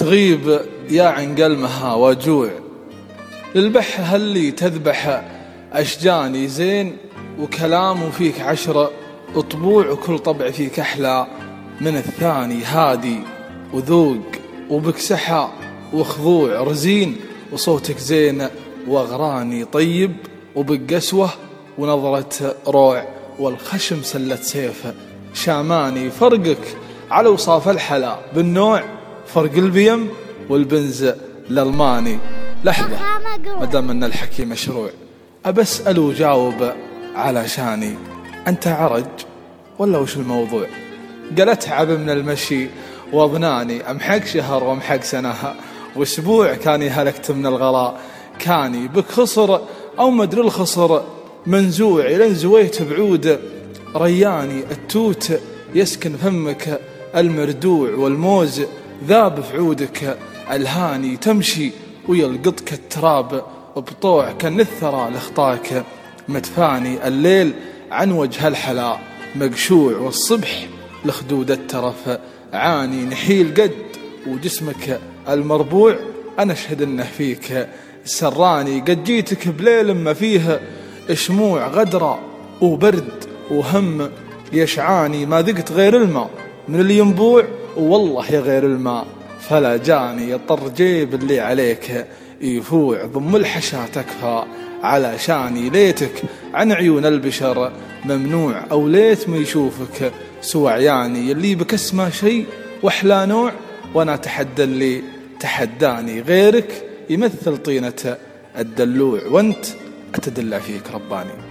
تغيب يا عن قلمها وجوع للبح هاللي تذبح أشجاني؟ زين وكلام فيك عشرة وطبوع وكل طبع فيك أحلى. من الثاني هادي وذوق وبك سحى وخضوع رزين. وصوتك زين وغراني طيب وبك قسوة ونظرة روع. والخشم سلة سيفه شاماني فرقك على وصاف الحلا. بالنوع فرق البيم والبنز الألماني لحظة. ما دام أن الحكي مشروع. أبسأل وجاوب على شاني. أنت عرج ولا وش الموضوع؟ قال أتعب من المشي وأضناني أمحق شهر وأمحق سنة وأسبوع كاني هلكت من الغلاء. كاني بك خصر أو مدري الخصر. منزوعي لن زويت بعود. رياني التوت يسكن فمك المردوع والموز. ذاب في عودك الهاني تمشي ويلقطك التراب بطوع كان الثرى لخطاك. مدفاني الليل عن وجه الحلا مقشوع والصبح لخدود الترف. عاني نحيل قد وجسمك المربوع أنا أشهد أنه فيك. سراني قد جيتك بليل ما فيها شموع غدرة وبرد وهم يشعاني ما ذقت غير الماء. من الينبوع والله يا غير الماء فلا جاني يطر جيب اللي عليك. يفوع ضم الحشا تكفى على شاني ليتك عن عيون البشر. ممنوع أو ليت ما يشوفك سوى عياني اللي بك اسمه شيء وأحلى نوع. وأنا تحدى اللي تحداني غيرك يمثل طينة الدلوع. وأنت أتدلى فيك رباني.